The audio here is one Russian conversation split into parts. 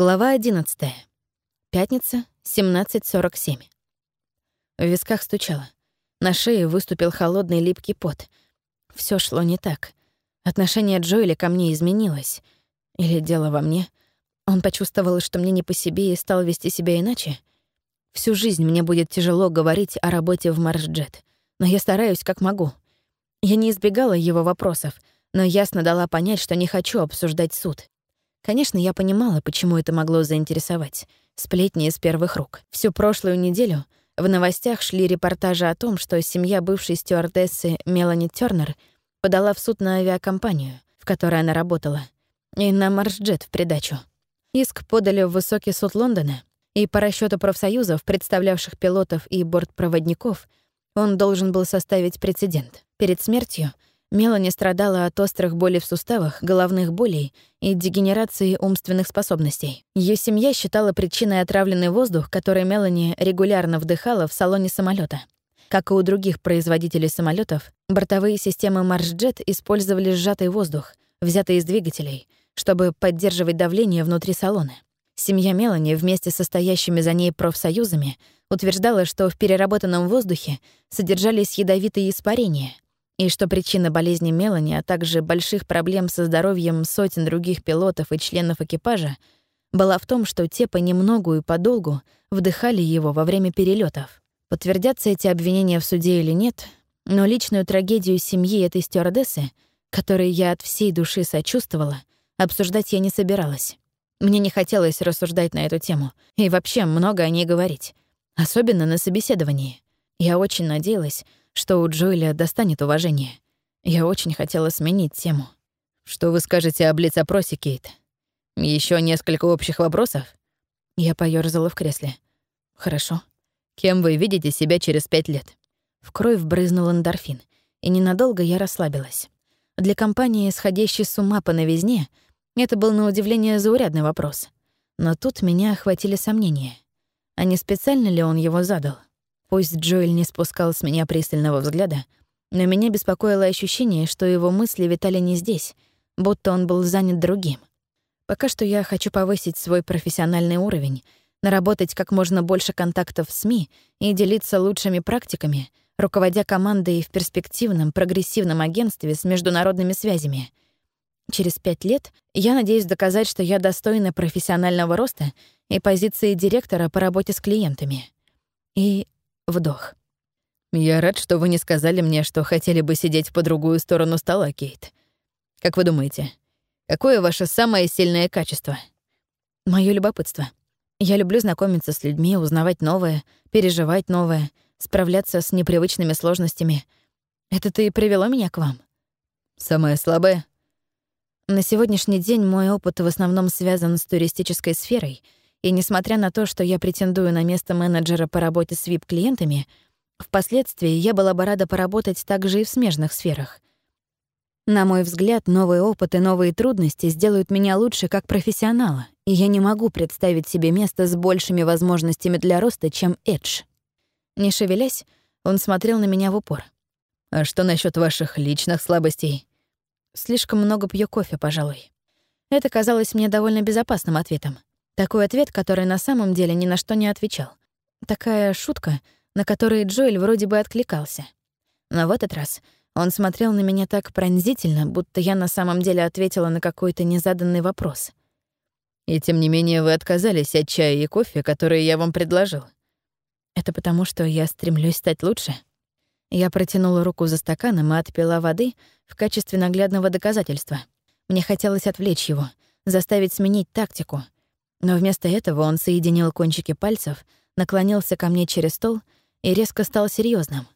Глава 11. Пятница, 17.47. В висках стучало. На шее выступил холодный липкий пот. Все шло не так. Отношение Джоэля ко мне изменилось. Или дело во мне. Он почувствовал, что мне не по себе и стал вести себя иначе. Всю жизнь мне будет тяжело говорить о работе в Маршджет, но я стараюсь как могу. Я не избегала его вопросов, но ясно дала понять, что не хочу обсуждать суд. Конечно, я понимала, почему это могло заинтересовать. Сплетни из первых рук. Всю прошлую неделю в новостях шли репортажи о том, что семья бывшей стюардессы Мелани Тёрнер подала в суд на авиакомпанию, в которой она работала, и на Маршджет в придачу. Иск подали в высокий суд Лондона, и по расчету профсоюзов, представлявших пилотов и бортпроводников, он должен был составить прецедент. Перед смертью — Мелани страдала от острых болей в суставах, головных болей и дегенерации умственных способностей. Ее семья считала причиной отравленный воздух, который Мелани регулярно вдыхала в салоне самолета. Как и у других производителей самолетов, бортовые системы Маршджет использовали сжатый воздух, взятый из двигателей, чтобы поддерживать давление внутри салона. Семья Мелани вместе со стоящими за ней профсоюзами утверждала, что в переработанном воздухе содержались ядовитые испарения — и что причина болезни Мелани, а также больших проблем со здоровьем сотен других пилотов и членов экипажа была в том, что те понемногу и подолгу вдыхали его во время перелетов. Подтвердятся эти обвинения в суде или нет, но личную трагедию семьи этой стюардессы, которой я от всей души сочувствовала, обсуждать я не собиралась. Мне не хотелось рассуждать на эту тему и вообще много о ней говорить, особенно на собеседовании. Я очень надеялась, что у Джоэля достанет уважение. Я очень хотела сменить тему. «Что вы скажете об лиц-опросе, Кейт? Еще несколько общих вопросов?» Я поёрзала в кресле. «Хорошо. Кем вы видите себя через пять лет?» В кровь брызнул эндорфин, и ненадолго я расслабилась. Для компании, сходящей с ума по новизне, это был на удивление заурядный вопрос. Но тут меня охватили сомнения. А не специально ли он его задал? Пусть Джоэль не спускал с меня пристального взгляда, но меня беспокоило ощущение, что его мысли витали не здесь, будто он был занят другим. Пока что я хочу повысить свой профессиональный уровень, наработать как можно больше контактов с СМИ и делиться лучшими практиками, руководя командой в перспективном, прогрессивном агентстве с международными связями. Через пять лет я надеюсь доказать, что я достойна профессионального роста и позиции директора по работе с клиентами. И Вдох. «Я рад, что вы не сказали мне, что хотели бы сидеть по другую сторону стола, Кейт. Как вы думаете, какое ваше самое сильное качество?» Моё любопытство. Я люблю знакомиться с людьми, узнавать новое, переживать новое, справляться с непривычными сложностями. Это-то и привело меня к вам. Самое слабое? На сегодняшний день мой опыт в основном связан с туристической сферой — и несмотря на то, что я претендую на место менеджера по работе с VIP-клиентами, впоследствии я была бы рада поработать также и в смежных сферах. На мой взгляд, новый опыт и новые трудности сделают меня лучше как профессионала, и я не могу представить себе место с большими возможностями для роста, чем Эдж. Не шевелясь, он смотрел на меня в упор. «А что насчет ваших личных слабостей?» «Слишком много пью кофе, пожалуй». Это казалось мне довольно безопасным ответом. Такой ответ, который на самом деле ни на что не отвечал. Такая шутка, на которой Джоэль вроде бы откликался. Но в этот раз он смотрел на меня так пронзительно, будто я на самом деле ответила на какой-то незаданный вопрос. «И тем не менее вы отказались от чая и кофе, которые я вам предложил». «Это потому, что я стремлюсь стать лучше?» Я протянула руку за стаканом и отпила воды в качестве наглядного доказательства. Мне хотелось отвлечь его, заставить сменить тактику — но вместо этого он соединил кончики пальцев, наклонился ко мне через стол и резко стал серьезным.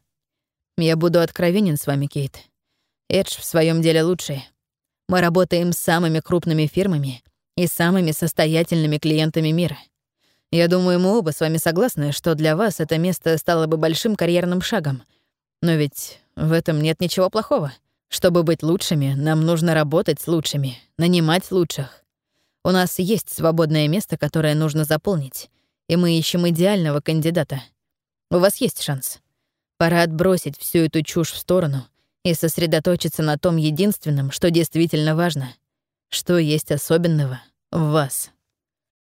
«Я буду откровенен с вами, Кейт. Эдж в своем деле лучший. Мы работаем с самыми крупными фирмами и самыми состоятельными клиентами мира. Я думаю, мы оба с вами согласны, что для вас это место стало бы большим карьерным шагом. Но ведь в этом нет ничего плохого. Чтобы быть лучшими, нам нужно работать с лучшими, нанимать лучших. У нас есть свободное место, которое нужно заполнить, и мы ищем идеального кандидата. У вас есть шанс. Пора отбросить всю эту чушь в сторону и сосредоточиться на том единственном, что действительно важно. Что есть особенного в вас.